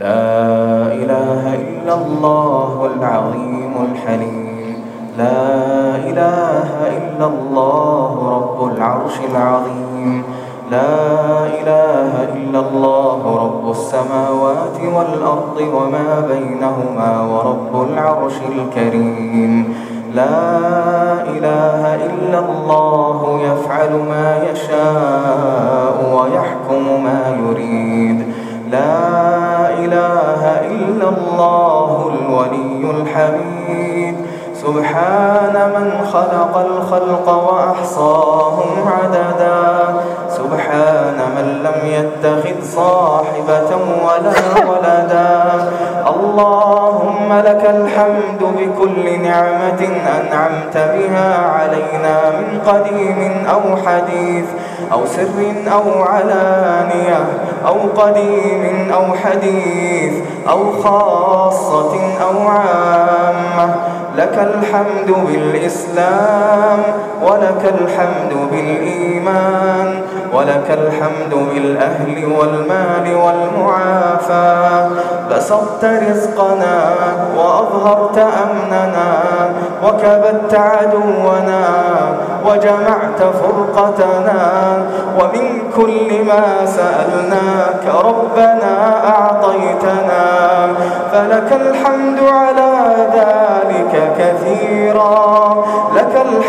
لا إله إلا الله العظيم الحليم. لا إله إلا الله رب العرش العظيم. لا إله إلا الله رب السماوات والأرض وما بينهما ورب العرش الكريم. لا إله إلا الله يفعل ما يشاء ويحكم ما يريد. لا إله إلا الله الولي الحميد. سبحان من خلق الخلق وأحصاهم عددا. سبحان من لم يتخذ صاحبة ولا ولدا. اللهم لك الحمد بكل نعمة أنعمت بها علينا من قديم أو حديث أو سر أو علانية أو قديم أو حديث أو خاصة أو عامة. لك الحمد بالإسلام ولك الحمد بالإيمان. ولك الحمد بالأهل والمال والمعافاة بسطت رزقنا وأظهرت أمننا وكبت عدونا وجمعت فرقتنا. ومن كل ما سألناك ربنا أعطيتنا. فلك الحمد على ذلك كثيرا.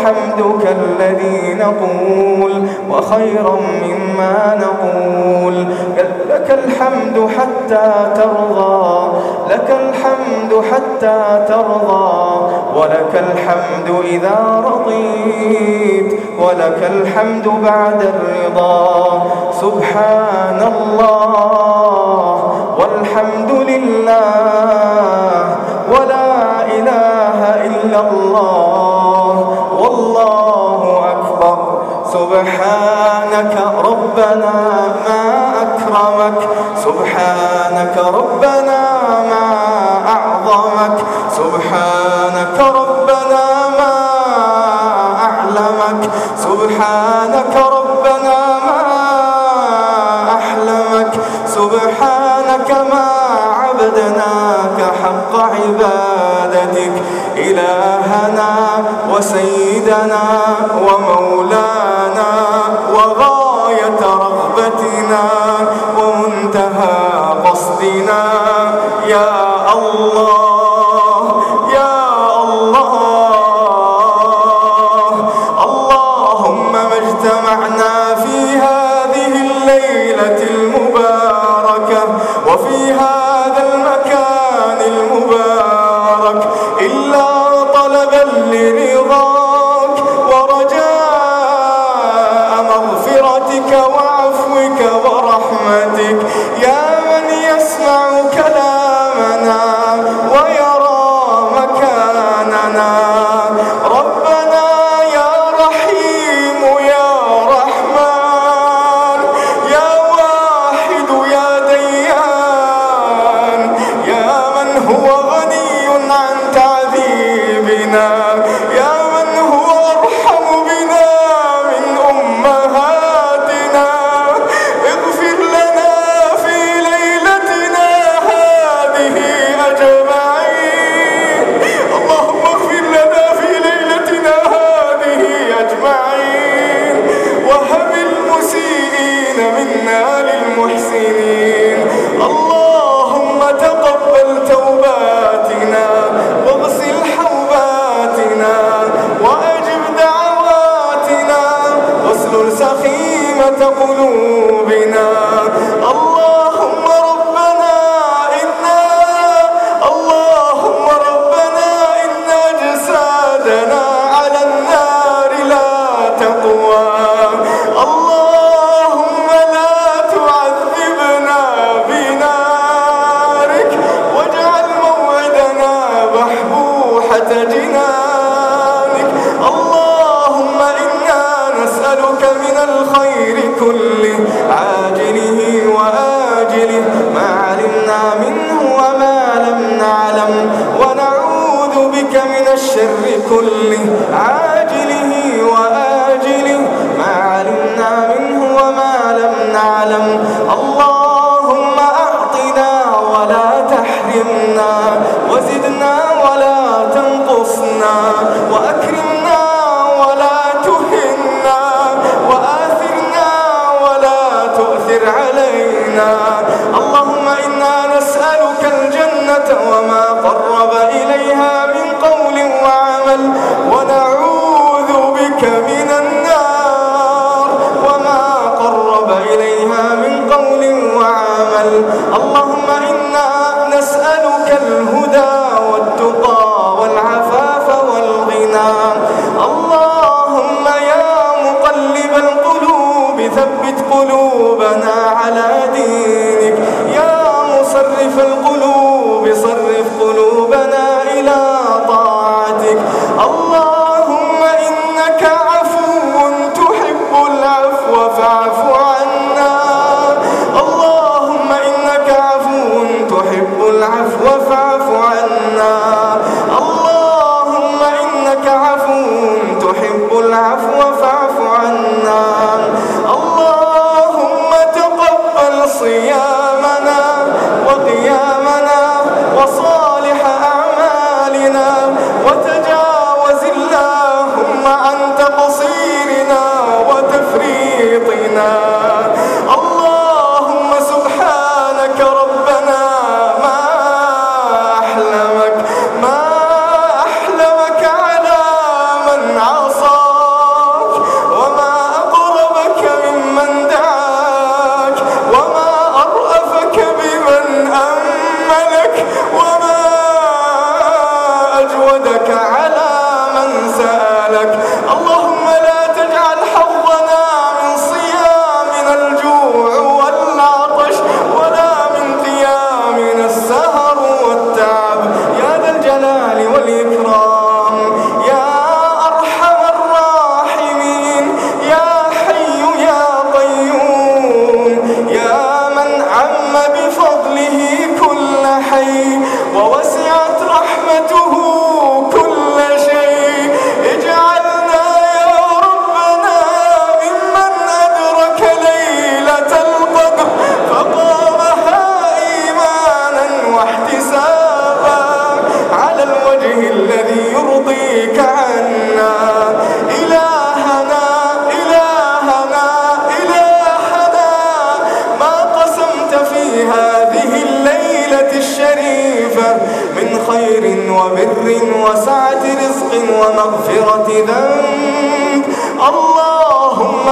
لك الحمد كالذي نقول وخيرا مما نقول. لك الحمد حتى ترضى لك الحمد حتى ترضى ولك الحمد إذا رضيت ولك الحمد بعد الرضا. سبحان الله والحمد لله ولا إله إلا الله. والله أكبر. سبحانك ربنا ما أكرمك. سبحانك ربنا ما أعظمك. سبحانك ربنا ما أعلمك. سبحانك ربنا ما أحلمك. سبحانك ما عبدناك حق عبادتك. إلهنا وسيدنا ومولانا منا للمحسنين اللهم تقبل توباتنا واغسل حوباتنا وأجب دعواتنا. واسلل سخيمة قلوبنا علمنا منه وما لم نعلم ونعوذ بك من الشر كله. وما قرب إليها من قول وعمل ونعوذ بك من النار وما قرب إليها من قول وعمل اللهم إنا نسألك الهدى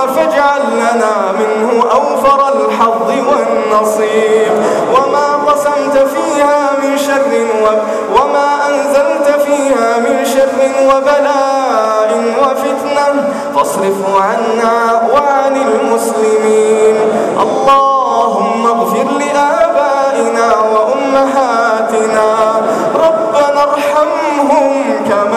فاجعل لنا منه أوفر الحظ والنصيب. وما قسمت فيها من شر وما أنزلت فيها من شر وبلاء وفتنة. فاصرف عنا وعن المسلمين. اللهم اغفر لآبائنا وأمهاتنا. ربنا ارحمهم كما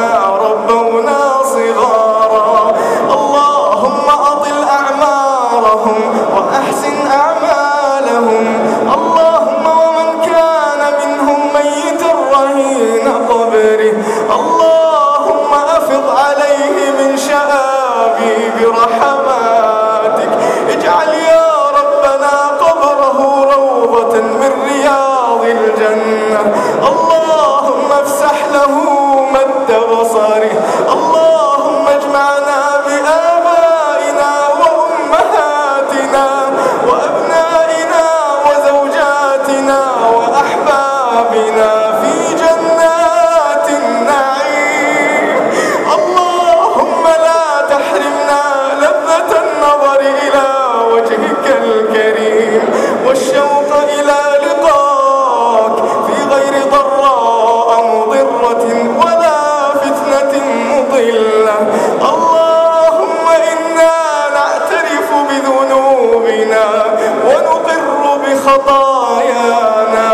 يا نبي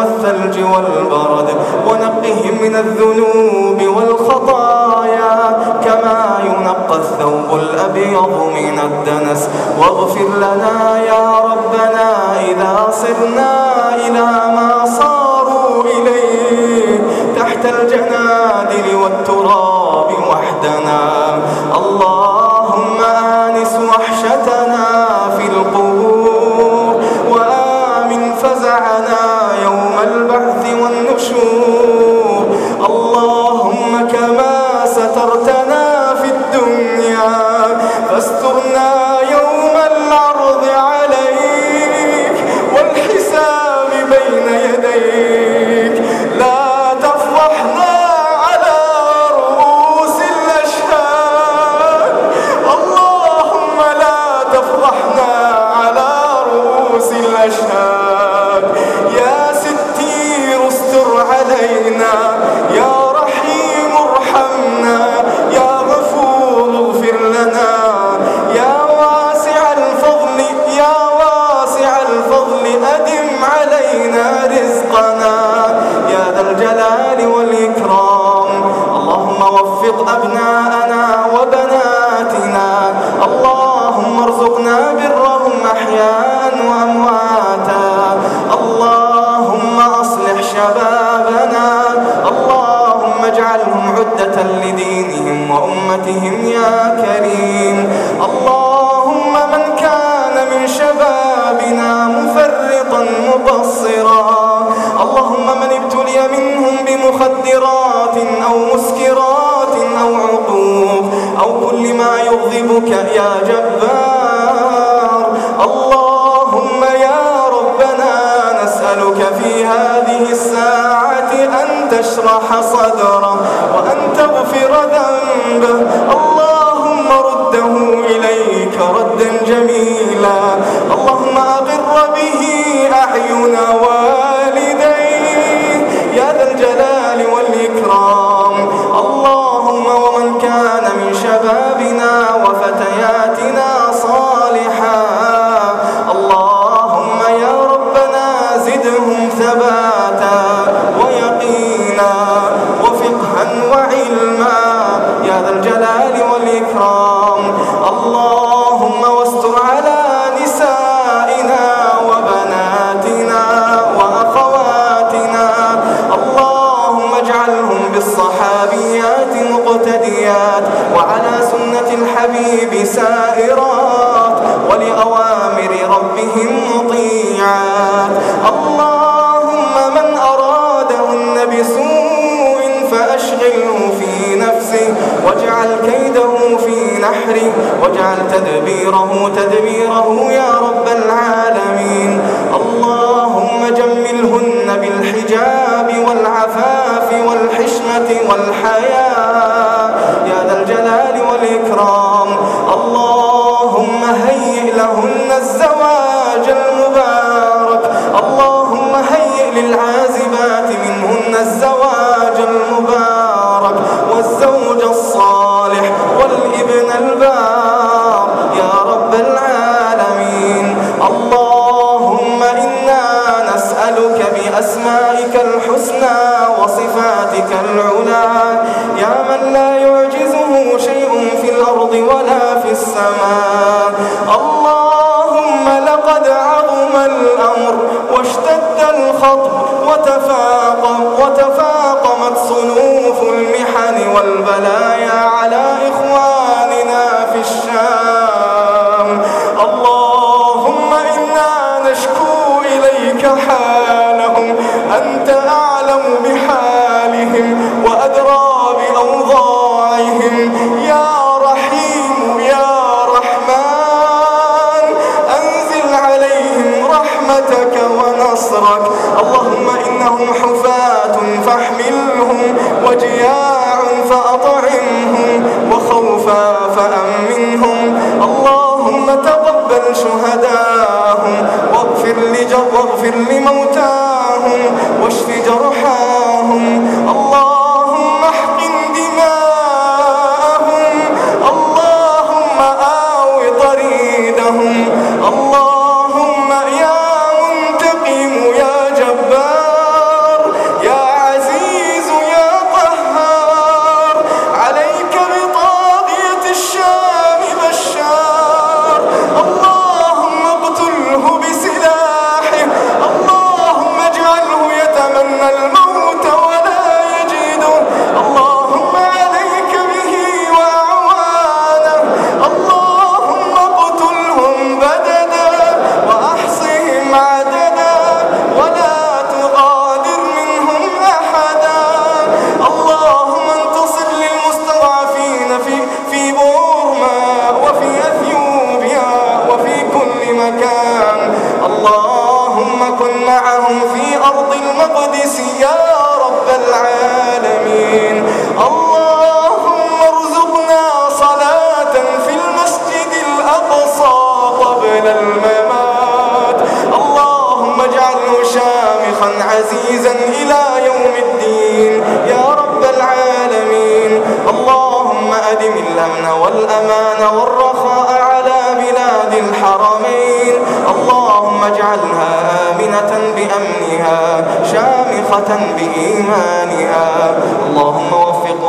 والثلج والبرد ونقهم من الذنوب والخطايا كما ينقى الثوب الأبيض من الدنس. واغفر لنا يا ربنا إذا صرنا إلى ما صاروا إليه تحت الجنادل والتراب وحدنا. مودة لدينهم وأمتهم يا كريم. اللهم من كان من شبابنا مفرطا مبصرا. اللهم من ابتلي منهم بمخدرات أو مسكرات أو عقوق أو كل ما يغضبك يا جبار. اللهم يا ربنا نسألك في هذه الساعة تشرح صدره وأن تغفر ذنبه. اللهم رده إليك ردا جميلا. اللهم أغر به أعين والديه يا ذا الجلال والإكرام. اللهم ومن كان من شبابنا وفتياتنا أمري واجعل تدبيره تدبيره يا رب الخط وتفاقم وتفاقمت صنوف المحن والبلاد فأطعمهم وخوفا فأمنهم. اللهم تقبل واغفر, لموتاهم واشف جرحهم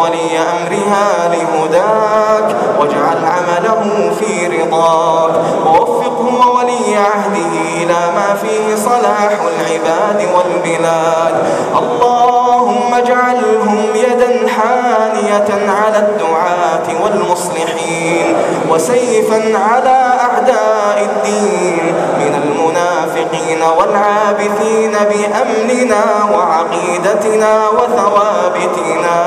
ولي أمرها لهداك واجعل عمله في رضاك. ووفقه وولي عهده إلى ما فيه صلاح العباد والبلاد. اللهم اجعلهم يدا حانية على الدعاة والمصلحين وسيفا على أعداء الدين من المنافقين والعابثين بأمننا وعقيدتنا وثوابتنا.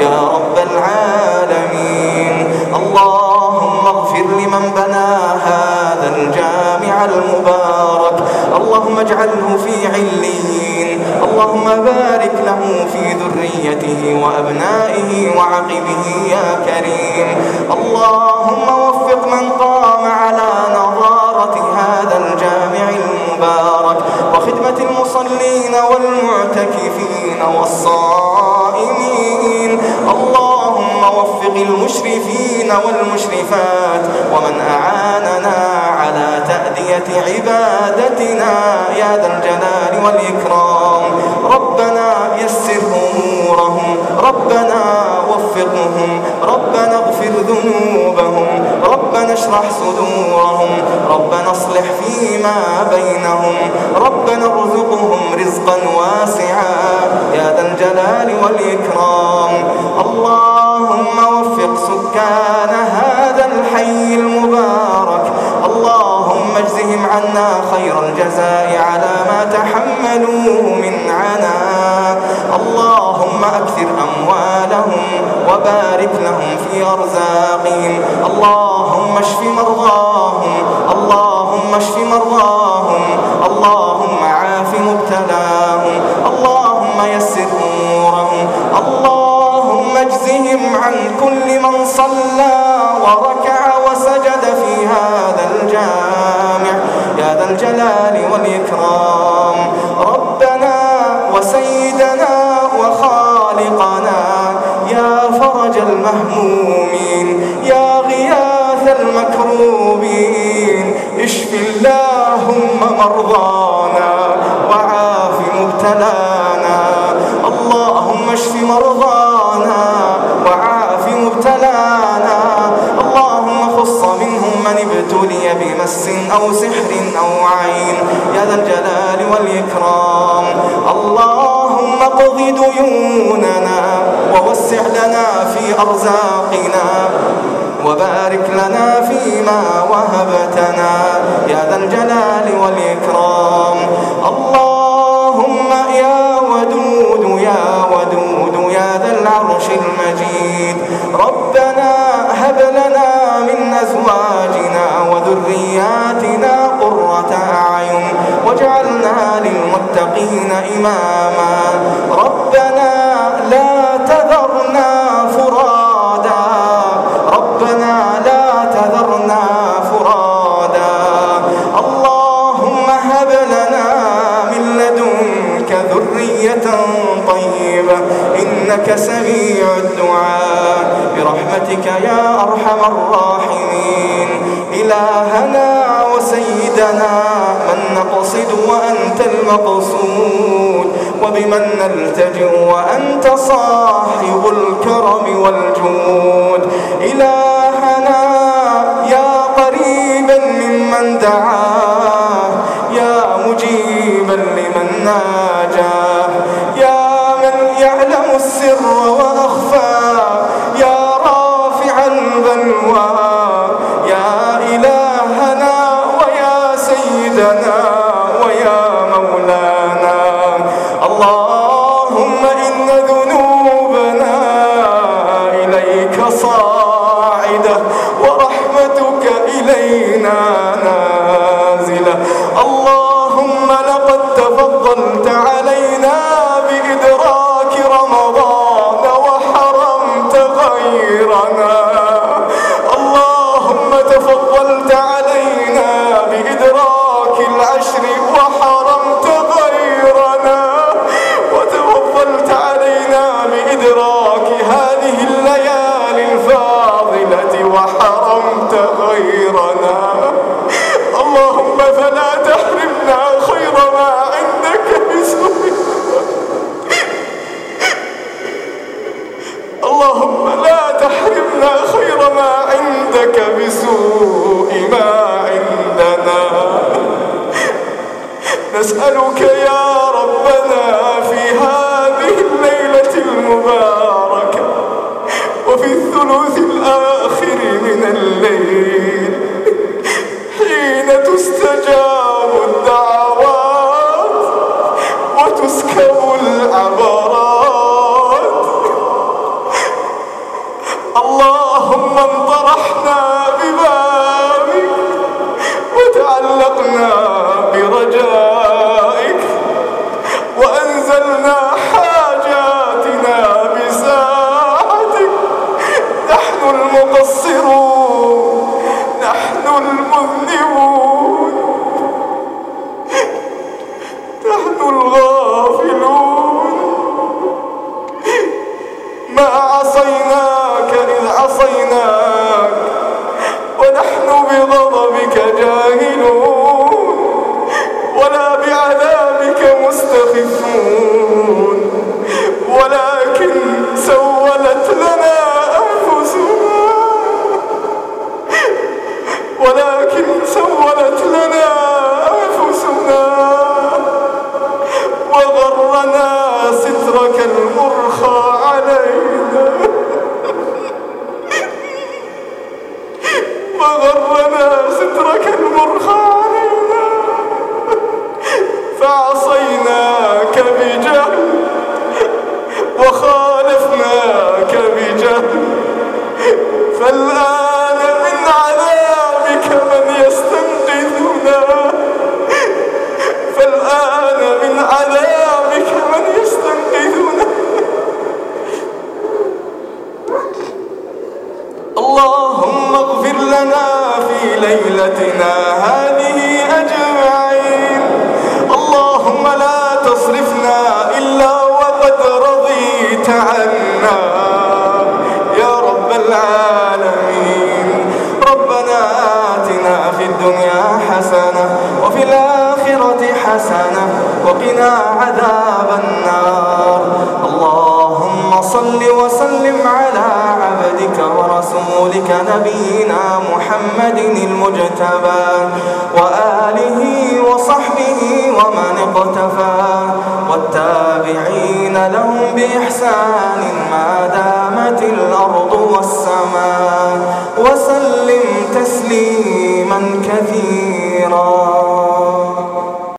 يا رب العالمين. اللهم اغفر لمن بنى هذا الجامع المبارك. اللهم اجعله في عليين. اللهم بارك له في ذريته وأبنائه وعقبه يا كريم. اللهم وفق من قام على نظارة هذا الجامع المبارك وخدمة المصلين والمعتكفين والصائمين. اللهم وفق المشرفين والمشرفات ومن أعاننا على تأدية عبادتنا. يا ذا الجلال والإكرام. ربنا يسر أمورهم ربنا وفقهم ربنا اغفر ذنوبهم ربنا اشرح صدورهم ربنا اصلح فيما بينهم ربنا ارزقهم رزقا واسعا. يا ذا الجلال والإكرام. اللهم وفق سكان هذا الحي المبارك. اللهم اجزهم عنا خير الجزاء على ما تحملوه من اللهم أكثر أموالهم وبارك لهم في أرزاقهم. اللهم اشف مرضاهم. اللهم اشف مرضاهم. اللهم عاف مبتلاهم. اللهم يسر أمورهم. اللهم اجزهم عن كل من صلى وركع وسجد في هذا الجامع. يا ذا الجلال والإكرام. المهمومين. يا غياث المكروبين اشف اللهم مرضانا وعاف مبتلانا. اللهم اشف مرضانا وعاف مبتلانا. اللهم خص منهم من ابتلي بمس أو سحر أو عين. يا ذا الجلال والإكرام. اللهم اقض ديوننا ووسع لنا في أرزاقنا وبارك لنا فيما وهبتنا. يا ذا الجلال والإكرام. اللهم يا ودود يا ودود يا ذا العرش المجيد. ربنا هب لنا من أزواجنا وذرياتنا قرة أعين واجعلنا للمتقين إماما. وسيدنا من نقصد وأنت المقصود وبمن نلتجئ وأنت صاحب الكرم والجود. إلهنا يا قريبا ممن دعاه يا مجيبا لمن ناجاه يا من يعلم السر وأخفى اللهم انطرحنا ببابك وتعلقنا برجائك. ولكن سولت لنا أنفسنا وغرنا سترك المرخى علينا وغرنا سترك المرخى علينا فعصيناك بجهل وخالفناك بجهل فالآن اللهم اغفر لنا في ليلتنا هذه أجمعين. اللهم لا تصرفنا إلا وقد رضيت عنا. يا رب العالمين. ربنا آتنا في الدنيا حسنة وفي الآخرة حسنة وقنا عذاب النار. اللهم صل وسلم على عبدك ورسولك نبينا يهدون لهم بإحسان ما دامت الأرض والسماء وسلم تسليما كثيرا.